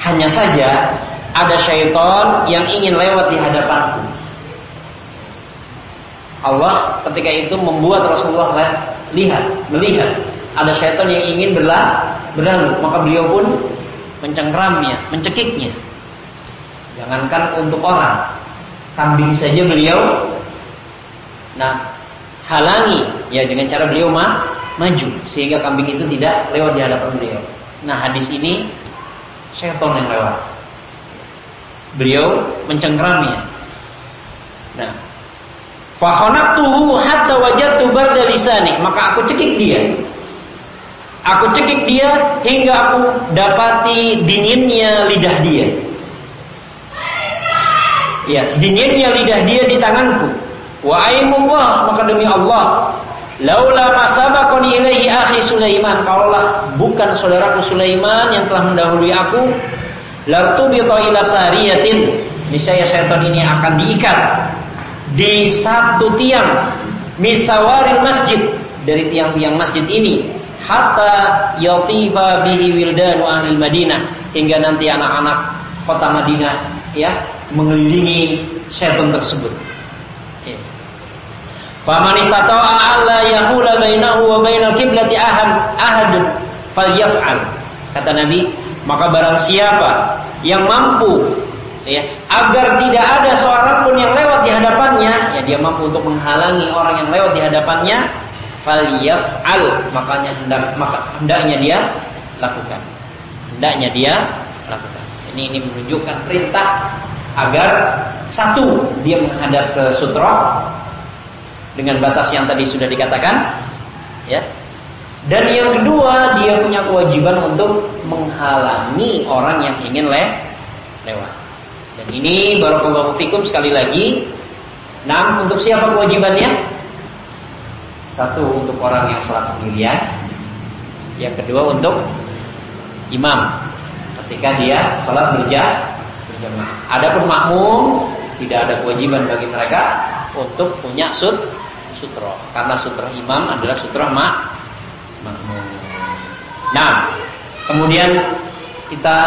Hanya saja ada syaitan yang ingin lewat di hadapanku. Allah ketika itu membuat Rasulullah lihat, melihat ada syaitan yang ingin berlalu, berlalu, maka beliau pun mencengkramnya, mencekiknya. Jangankan untuk orang, kambing saja beliau nah halangi ya dengan cara beliau mah maju sehingga kambing itu tidak lewat di hadapan beliau. Nah hadis ini syaitan yang lewat. Beliau mencengkramnya. Nah, tuh hatta wajadtu barda lisani, maka aku cekik dia. Aku cekik dia hingga aku dapati dinginnya lidah dia. Ya, dinginnya lidah dia di tanganku. Wa aimullah, maka demi Allah, Laula masabaqani ilaihi akhi Sulaiman, kalaulah bukan saudaraku Sulaiman yang telah mendahului aku, lartubita ila sariyatin, niscaya syaitan ini akan diikat di satu tiang misawaril masjid dari tiang-tiang masjid ini hatta yatifa bihi wildanu ahli Madinah hingga nanti anak-anak kota Madinah ya mengelilingi syaitan tersebut. Faman istata'a alla yahula bainahu wa bainal kiblati ahad ahad falyaf'al. Kata Nabi, maka barang siapa yang mampu ya, agar tidak ada seorang pun yang lewat di hadapannya, ya dia mampu untuk menghalangi orang yang lewat di hadapannya, falyaf'al. Makanya hendak maka hendaknya dia lakukan. Hendaknya dia lakukan. Ini ini menunjukkan perintah agar satu dia menghadap ke sutra dengan batas yang tadi sudah dikatakan ya dan yang kedua dia punya kewajiban untuk menghalangi orang yang ingin le lewat dan ini barakallahu fikum sekali lagi Nah, untuk siapa kewajibannya? Satu untuk orang yang sholat sendirian. Yang kedua untuk imam ketika dia sholat berja berjamaah. Adapun makmum tidak ada kewajiban bagi mereka untuk punya sut sutro karena sutro imam adalah sutro mak makmum. Nah, kemudian kita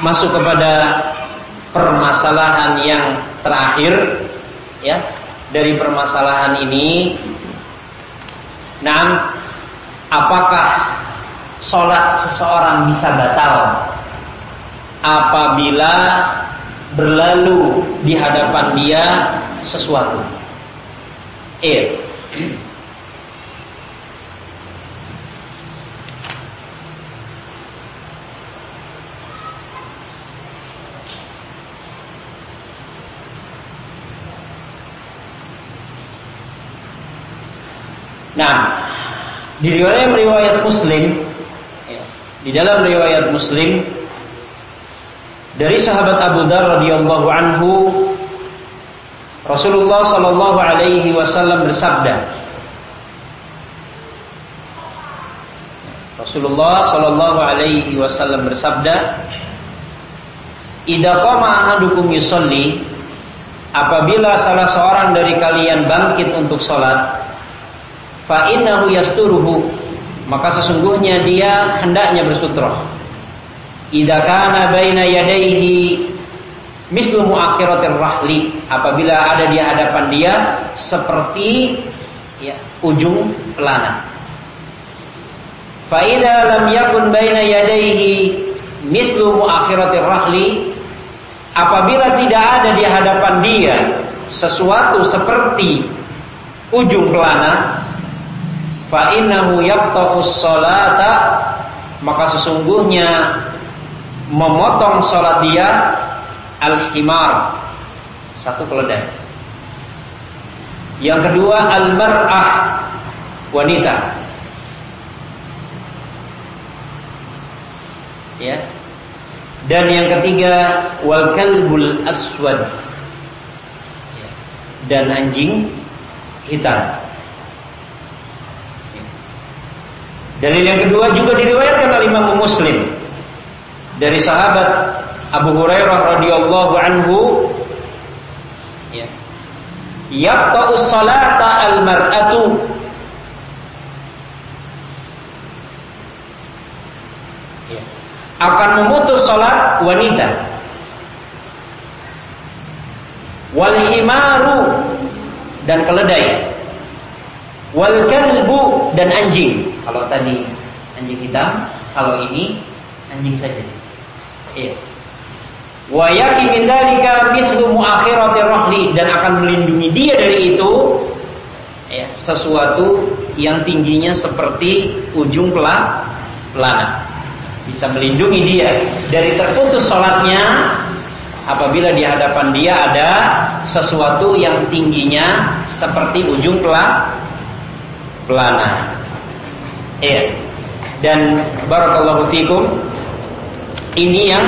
masuk kepada permasalahan yang terakhir ya dari permasalahan ini Nah, apakah sholat seseorang bisa batal apabila berlalu di hadapan dia sesuatu? Eh, Nah, di riwayat riwayat Muslim, ya, di dalam riwayat Muslim dari sahabat Abu Dar radhiyallahu anhu, Rasulullah Shallallahu alaihi wasallam bersabda, Rasulullah Shallallahu alaihi wasallam bersabda, "Idza qama ahadukum yusalli" Apabila salah seorang dari kalian bangkit untuk sholat fa innahu yasturuhu maka sesungguhnya dia hendaknya bersutra idza kana baina yadayhi mislu muakhiratir rahli. Apabila ada di hadapan dia seperti ya, ujung pelana. Fa idza lam yakun baina yadayhi mislu muakhiratir rahli apabila tidak ada di hadapan dia sesuatu seperti ujung pelana fa innahu yaqta'us salata maka sesungguhnya memotong salat dia al-himar. Satu keledai. Yang kedua al-mar'ah wanita. Ya. Dan yang ketiga wal kalbul aswad. Ya. dan anjing hitam. Dalil yang kedua juga diriwayatkan oleh Imam Muslim dari sahabat Abu Hurairah radhiyallahu anhu ya. Yaqta'u salata al-mar'atu ya. akan memutus salat wanita wal himaru dan keledai wal kalbu dan anjing kalau tadi anjing hitam, kalau ini anjing saja. Iya. Wa yaki min dzalika mislu rahli dan akan melindungi dia dari itu ya, sesuatu yang tingginya seperti ujung pelana pelana. Bisa melindungi dia dari terputus sholatnya apabila di hadapan dia ada sesuatu yang tingginya seperti ujung pelana pelana. Iya. Dan barakallahu fikum ini yang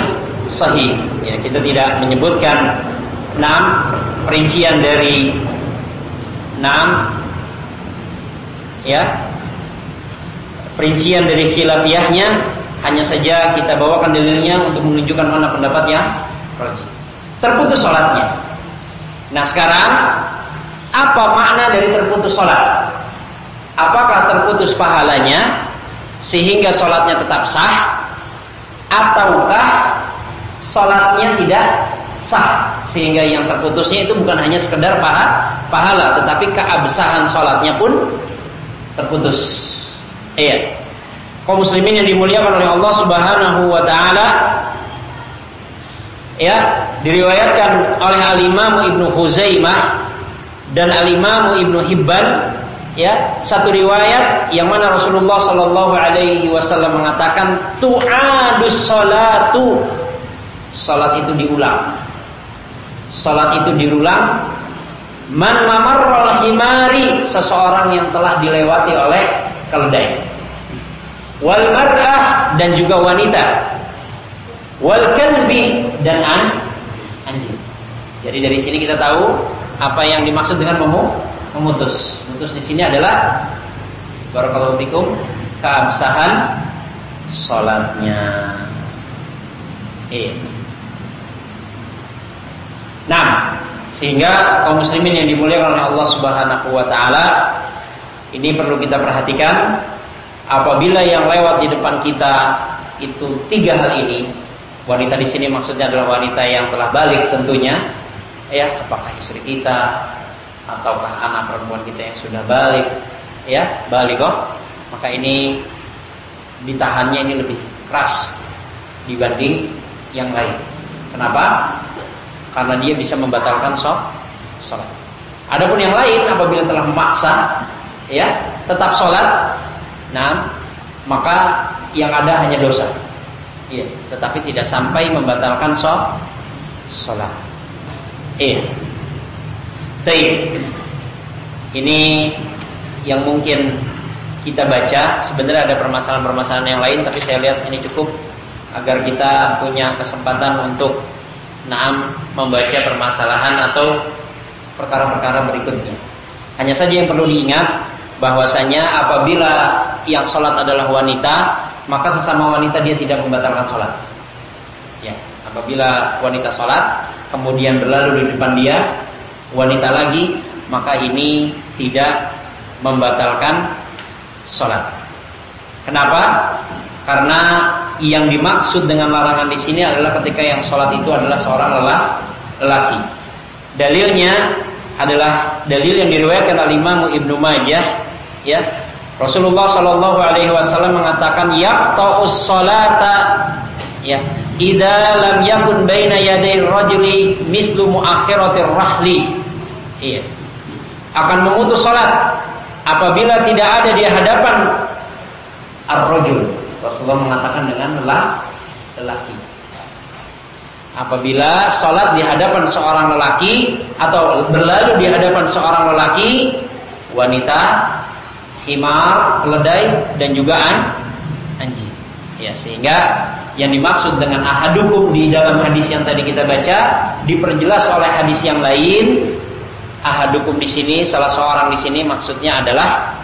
sahih. Ya, kita tidak menyebutkan enam perincian dari enam ya perincian dari khilafiyahnya. Hanya saja kita bawakan dalilnya untuk menunjukkan mana pendapatnya terputus sholatnya nah sekarang apa makna dari terputus sholat apakah terputus pahalanya sehingga sholatnya tetap sah ataukah sholatnya tidak sah sehingga yang terputusnya itu bukan hanya sekedar pahala, pahala tetapi keabsahan sholatnya pun terputus. Iya. Kaum muslimin yang dimuliakan oleh Allah Subhanahu wa taala ya diriwayatkan oleh Al-Imam Ibnu Huzaimah dan Al-Imam Ibnu Hibban ya satu riwayat yang mana Rasulullah Shallallahu Alaihi Wasallam mengatakan tu'adus salatu. Salat itu diulang. Salat itu diulang. Man mamarral himari seseorang yang telah dilewati oleh keledai. Wal mar'ah dan juga wanita. Wal kalbi dan an anjing. Jadi dari sini kita tahu apa yang dimaksud dengan memu memutus. Memutus di sini adalah barakallahu fikum keabsahan sholatnya. Iya. Nah, sehingga kaum muslimin yang dimuliakan oleh Allah Subhanahu wa taala ini perlu kita perhatikan apabila yang lewat di depan kita itu tiga hal ini wanita di sini maksudnya adalah wanita yang telah balik tentunya ya apakah istri kita ataukah anak perempuan kita yang sudah balik ya balik kok maka ini ditahannya ini lebih keras dibanding yang lain kenapa karena dia bisa membatalkan sholat. Adapun yang lain apabila telah memaksa, ya tetap sholat, nah maka yang ada hanya dosa. Iya, tetapi tidak sampai membatalkan sholat. Iya. Taib. Ini yang mungkin kita baca. Sebenarnya ada permasalahan-permasalahan yang lain, tapi saya lihat ini cukup agar kita punya kesempatan untuk Naam membaca permasalahan atau perkara-perkara berikutnya. Hanya saja yang perlu diingat bahwasanya apabila yang sholat adalah wanita, maka sesama wanita dia tidak membatalkan sholat. Ya, apabila wanita sholat, kemudian berlalu di depan dia wanita lagi, maka ini tidak membatalkan sholat. Kenapa? Karena yang dimaksud dengan larangan di sini adalah ketika yang sholat itu adalah seorang lelaki. Dalilnya adalah dalil yang diriwayatkan oleh Imam Ibnu Majah ya Rasulullah Shallallahu Alaihi Wasallam mengatakan ya taus salata ya ida lam yakun baina yaday rajuli mislu muakhiratir rahli iya akan memutus salat apabila tidak ada di hadapan ar-rajul Rasulullah mengatakan dengan lelaki. Apabila sholat di hadapan seorang lelaki atau berlalu di hadapan seorang lelaki, wanita, himar, keledai dan juga an, anjing. Ya, sehingga yang dimaksud dengan ahadukum di dalam hadis yang tadi kita baca diperjelas oleh hadis yang lain. Ahadukum di sini salah seorang di sini maksudnya adalah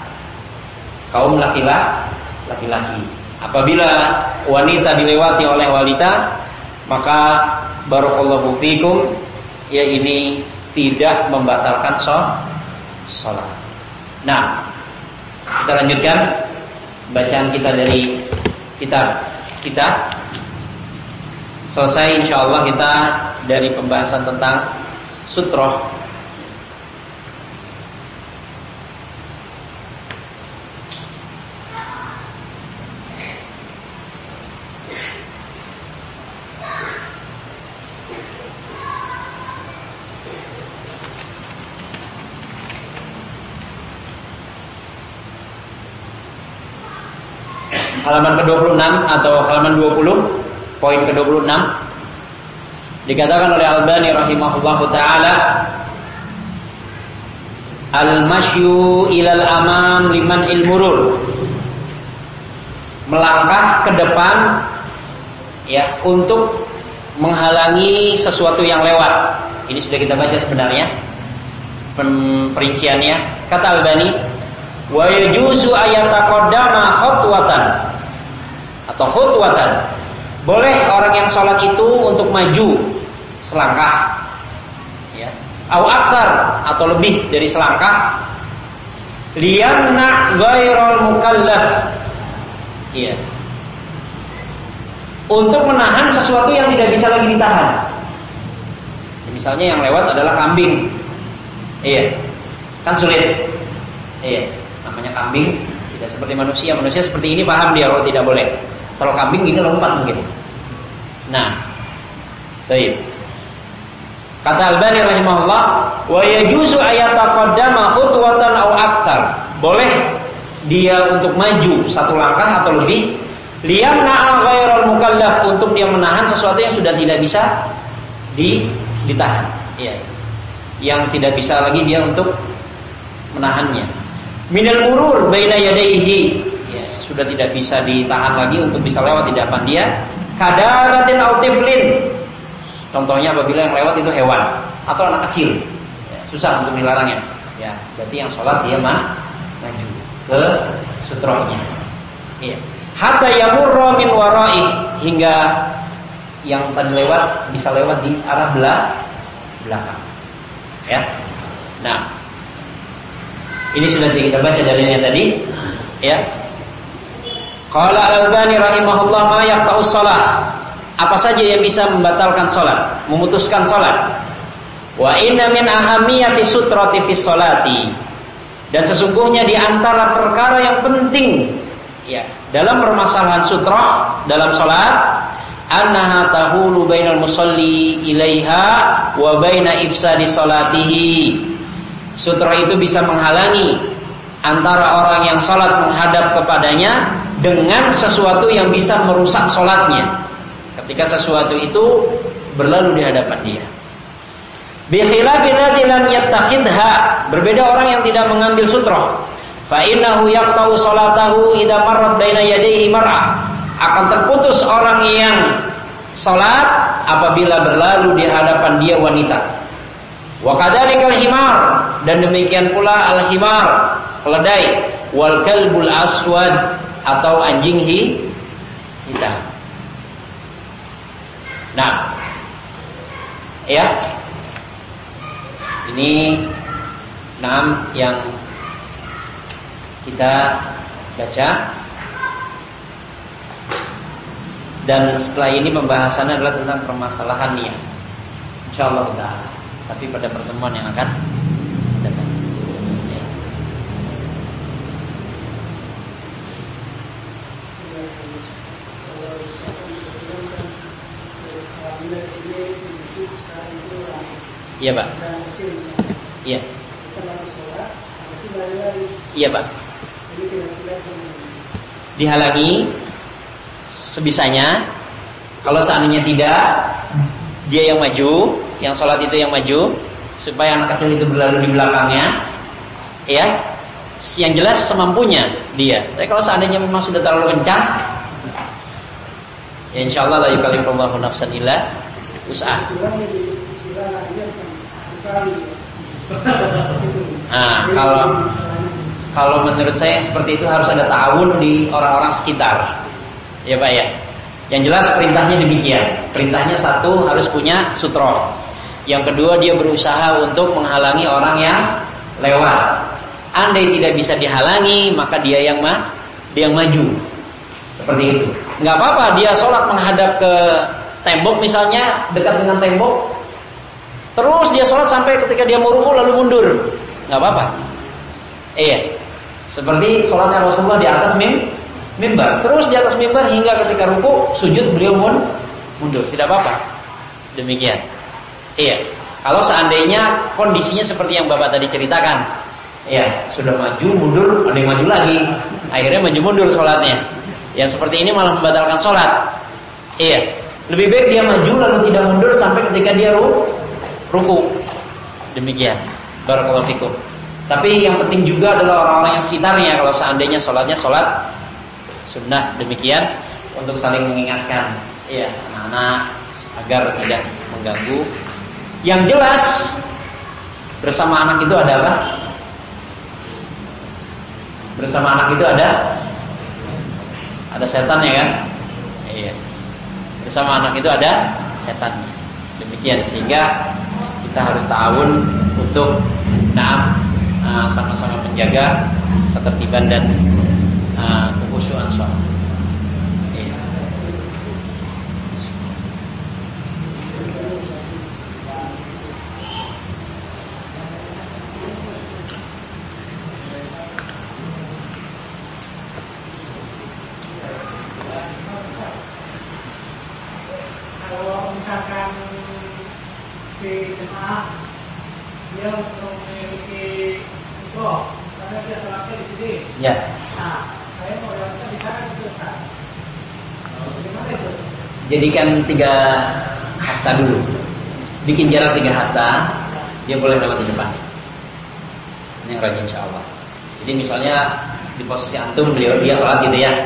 kaum laki-laki. Apabila wanita dilewati oleh wanita, maka barakallahu fikum ya ini tidak membatalkan sholat. Nah, kita lanjutkan bacaan kita dari kitab kita. Selesai insya Allah kita dari pembahasan tentang sutroh halaman ke-26 atau halaman 20 poin ke-26 dikatakan oleh Albani rahimahullahu taala Al-masyu ilal amam liman ilmurur Melangkah ke depan ya untuk menghalangi sesuatu yang lewat. Ini sudah kita baca sebenarnya perinciannya. Kata Albani, wa yajuzu ayataqaddama khutwatan atau khutwatan. Boleh orang yang sholat itu untuk maju selangkah. Ya. Au aksar atau lebih dari selangkah. Lianna ghairul mukallaf. Iya. Untuk menahan sesuatu yang tidak bisa lagi ditahan. Misalnya yang lewat adalah kambing. Iya. Kan sulit. Iya. Namanya kambing tidak seperti manusia. Manusia seperti ini paham dia kalau tidak boleh. Kalau kambing ini lompat mungkin. Nah, baik. Kata Albani rahimahullah, wa yajuzu ayataqaddama khutwatan aw aktar. Boleh dia untuk maju satu langkah atau lebih liyamna ghairal mukallaf untuk dia menahan sesuatu yang sudah tidak bisa di ditahan. Iya. Yang tidak bisa lagi dia untuk menahannya. Minal murur baina yadayhi sudah tidak bisa ditahan lagi untuk bisa lewat di depan dia. Kadaratin autiflin. Contohnya apabila yang lewat itu hewan atau anak kecil. Ya, susah untuk dilarangnya. Ya, berarti yang sholat dia mah maju ke sutrohnya. Iya. hatta yamurra min warai hingga yang tadi lewat bisa lewat di arah belakang. Ya. Nah, ini sudah kita baca dalilnya tadi. Ya. Qala Al-Albani rahimahullah ma yaqta'us shalah. Apa saja yang bisa membatalkan salat, memutuskan salat. Wa inna min ahamiyati sutrati fi salati. Dan sesungguhnya di antara perkara yang penting ya, dalam permasalahan sutrah dalam salat annaha tahulu bainal musalli ilaiha wa baina ifsadi salatihi. Sutra itu bisa menghalangi antara orang yang salat menghadap kepadanya dengan sesuatu yang bisa merusak salatnya. Ketika sesuatu itu berlalu di hadapan dia. Bi khilafi lam yattakhidha, berbeda orang yang tidak mengambil sutra. Fa innahu yaqta'u salatahu idza marrat baina yadayhi. Akan terputus orang yang salat apabila berlalu di hadapan dia wanita. Wa kadzalikal himar dan demikian pula al himar keledai wal kalbul aswad atau anjing hi, hitam. Nah, ya, ini enam yang kita baca dan setelah ini pembahasannya adalah tentang permasalahan niat. Insyaallah taala tapi pada pertemuan yang akan Iya pak. Iya. Iya pak. Dihalangi sebisanya. Kalau seandainya tidak, dia yang maju, yang sholat itu yang maju, supaya anak kecil itu berlalu di belakangnya, ya. Yang jelas semampunya dia. Tapi kalau seandainya memang sudah terlalu kencang, ya insya Allah la yukallifullahu nafsan illa usaha. Nah, kalau kalau menurut saya seperti itu harus ada tahun di orang-orang sekitar. Ya Pak ya. Yang jelas perintahnya demikian. Perintahnya satu harus punya sutro. Yang kedua dia berusaha untuk menghalangi orang yang lewat. Andai tidak bisa dihalangi, maka dia yang mah, dia yang maju. Seperti itu. Nggak apa-apa dia sholat menghadap ke tembok misalnya dekat dengan tembok. Terus dia sholat sampai ketika dia mau ruku lalu mundur. Nggak apa-apa. Iya. Seperti sholatnya Rasulullah di atas mim, mimbar. Terus di atas mimbar hingga ketika ruku sujud beliau mun mundur. Tidak apa-apa. Demikian. Iya. Kalau seandainya kondisinya seperti yang Bapak tadi ceritakan. Iya, sudah maju mundur, ada yang maju lagi. Akhirnya maju mundur sholatnya. Yang seperti ini malah membatalkan sholat. Iya. Lebih baik dia maju lalu tidak mundur sampai ketika dia ruku. Demikian. Barakallahu fikum. Tapi yang penting juga adalah orang-orang yang sekitarnya kalau seandainya sholatnya sholat sunnah demikian untuk saling mengingatkan ya anak-anak agar tidak mengganggu. Yang jelas bersama anak itu ada apa? Bersama anak itu ada ada setan ya kan? Iya. Bersama anak itu ada setan. Demikian sehingga kita harus tahun untuk nah sama-sama menjaga ketertiban dan uh, kekhusyuan sholat. Iya. Kalau misalkan si jemaah dia untuk memiliki oh, misalnya dia sholatnya di sini. Ya. Nah, saya mau lewatnya di sana juga Ustaz. Bagaimana itu? Jadikan tiga hasta dulu. Bikin jarak tiga hasta, dia boleh lewat di depan. Ini yang rajin insya Allah. Jadi misalnya di posisi antum beliau dia sholat gitu ya.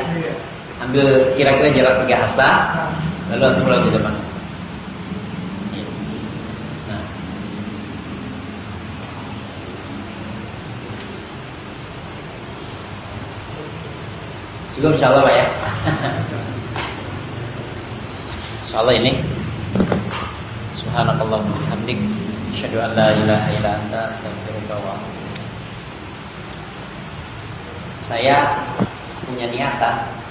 Ambil kira-kira jarak tiga hasta, lalu antum lewat di depan. Iya. Nah. Cukup insya Allah Pak ya. [laughs] Soal ini. Subhanakallahumma bihamdik asyhadu an la ilaha illa anta astaghfiruka wa Saya punya niatan